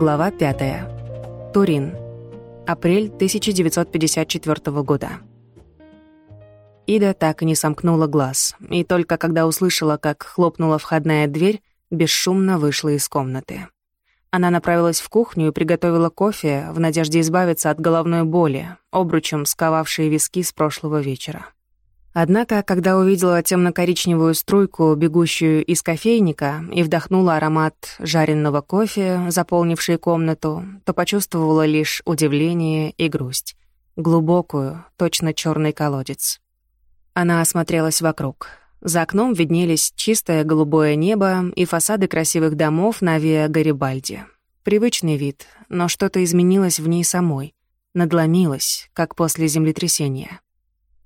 Глава 5. Турин. Апрель 1954 года. Ида так и не сомкнула глаз, и только когда услышала, как хлопнула входная дверь, бесшумно вышла из комнаты. Она направилась в кухню и приготовила кофе в надежде избавиться от головной боли, обручем сковавшей виски с прошлого вечера. Однако, когда увидела темно-коричневую струйку, бегущую из кофейника, и вдохнула аромат жареного кофе, заполнивший комнату, то почувствовала лишь удивление и грусть. Глубокую, точно черный колодец. Она осмотрелась вокруг. За окном виднелись чистое голубое небо и фасады красивых домов на Виа Гарибальди. Привычный вид, но что-то изменилось в ней самой. Надломилось, как после землетрясения.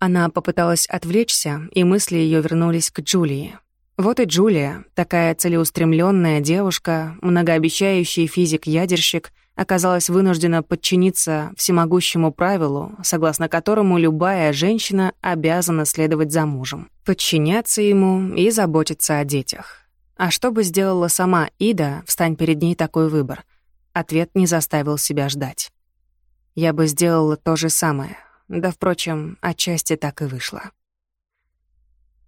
Она попыталась отвлечься, и мысли ее вернулись к Джулии. Вот и Джулия, такая целеустремленная девушка, многообещающий физик-ядерщик, оказалась вынуждена подчиниться всемогущему правилу, согласно которому любая женщина обязана следовать за мужем, подчиняться ему и заботиться о детях. А что бы сделала сама Ида, встань перед ней такой выбор? Ответ не заставил себя ждать. Я бы сделала то же самое, да, впрочем, отчасти так и вышло.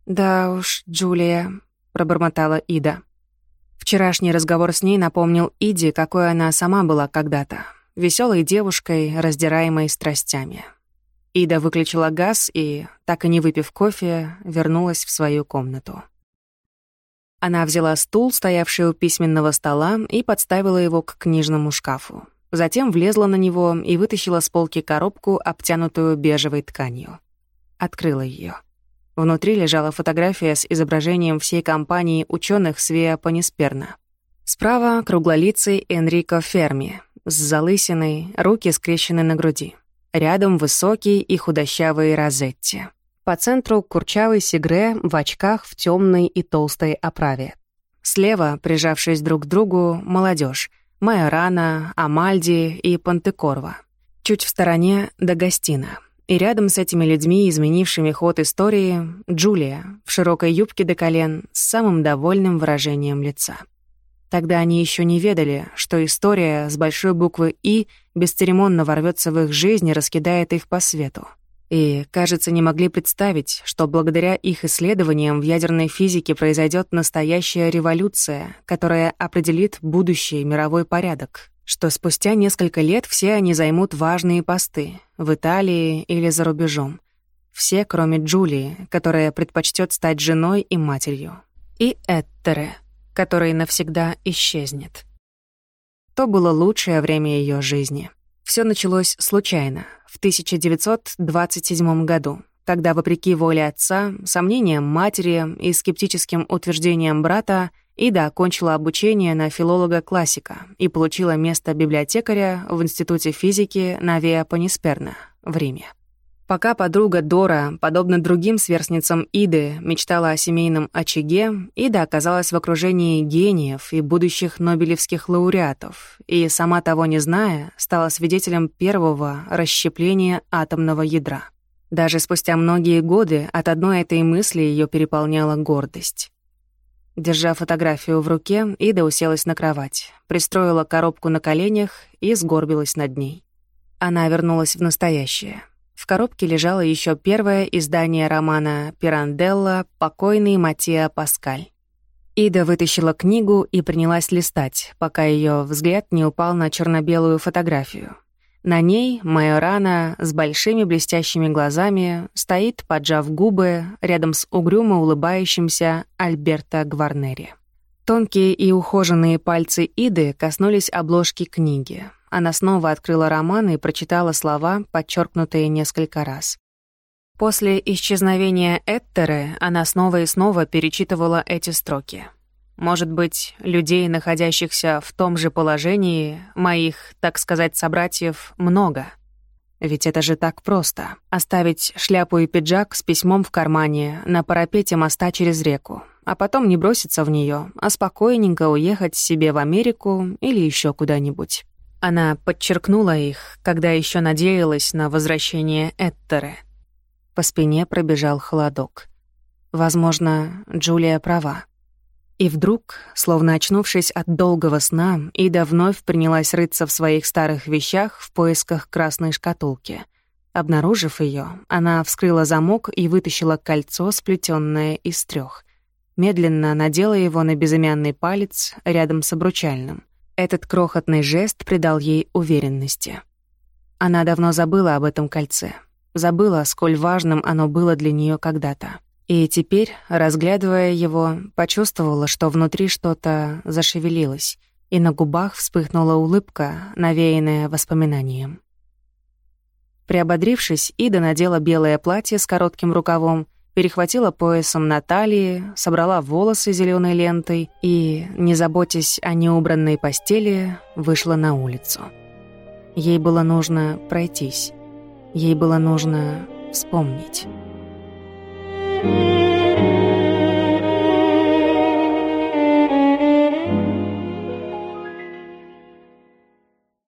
«Да уж, Джулия», — пробормотала Ида. Вчерашний разговор с ней напомнил Иде, какой она сама была когда-то. веселой девушкой, раздираемой страстями. Ида выключила газ и, так и не выпив кофе, вернулась в свою комнату. Она взяла стул, стоявший у письменного стола, и подставила его к книжному шкафу. Затем влезла на него и вытащила с полки коробку, обтянутую бежевой тканью. Открыла ее. Внутри лежала фотография с изображением всей компании ученых Свеа Панисперна. Справа — круглолицый Энрико Ферми, с залысиной, руки скрещены на груди. Рядом высокий и худощавый Розетти. По центру курчавый Сигре в очках в темной и толстой оправе. Слева, прижавшись друг к другу, молодежь — Майорана, Амальди и Пантекорва. Чуть в стороне — Дагостина. И рядом с этими людьми, изменившими ход истории, Джулия в широкой юбке до колен с самым довольным выражением лица. Тогда они еще не ведали, что история с большой буквы «И» бесцеремонно ворвется в их жизнь и раскидает их по свету. И, кажется, не могли представить, что благодаря их исследованиям в ядерной физике произойдет настоящая революция, которая определит будущий мировой порядок, что спустя несколько лет все они займут важные посты в Италии или за рубежом. Все, кроме Джулии, которая предпочтет стать женой и матерью. И Эттере, который навсегда исчезнет. То было лучшее время ее жизни. Все началось случайно, в 1927 году, когда, вопреки воле отца, сомнениям матери и скептическим утверждениям брата, Ида окончила обучение на филолога-классика и получила место библиотекаря в Институте физики на Виа Панисперна в Риме. Пока подруга Дора, подобно другим сверстницам Иды, мечтала о семейном очаге, Ида оказалась в окружении гениев и будущих нобелевских лауреатов, и, сама того не зная, стала свидетелем первого расщепления атомного ядра. Даже спустя многие годы от одной этой мысли ее переполняла гордость. Держа фотографию в руке, Ида уселась на кровать, пристроила коробку на коленях и сгорбилась над ней. Она вернулась в настоящее — в коробке лежало еще первое издание романа Пиранделла «Покойный Матиа Паскаль». Ида вытащила книгу и принялась листать, пока ее взгляд не упал на черно-белую фотографию. На ней Майорана с большими блестящими глазами стоит, поджав губы, рядом с угрюмо улыбающимся Альберто Гварнери. Тонкие и ухоженные пальцы Иды коснулись обложки книги. Она снова открыла роман и прочитала слова, подчеркнутые несколько раз. После исчезновения Эттеры она снова и снова перечитывала эти строки. Может быть, людей, находящихся в том же положении, моих, так сказать, собратьев, много. Ведь это же так просто — оставить шляпу и пиджак с письмом в кармане на парапете моста через реку, а потом не броситься в нее, а спокойненько уехать себе в Америку или еще куда-нибудь. Она подчеркнула их, когда еще надеялась на возвращение Эттеры. По спине пробежал холодок. Возможно, Джулия права. И вдруг, словно очнувшись от долгого сна, Ида вновь принялась рыться в своих старых вещах в поисках красной шкатулки. Обнаружив ее, она вскрыла замок и вытащила кольцо, сплетенное из трех. Медленно надела его на безымянный палец рядом с обручальным. Этот крохотный жест придал ей уверенности. Она давно забыла об этом кольце. Забыла, сколь важным оно было для нее когда-то. И теперь, разглядывая его, почувствовала, что внутри что-то зашевелилось, и на губах вспыхнула улыбка, навеянная воспоминанием. Приободрившись, Ида надела белое платье с коротким рукавом, перехватила поясом на талии, собрала волосы зеленой лентой и, не заботясь о неубранной постели, вышла на улицу. Ей было нужно пройтись. Ей было нужно вспомнить.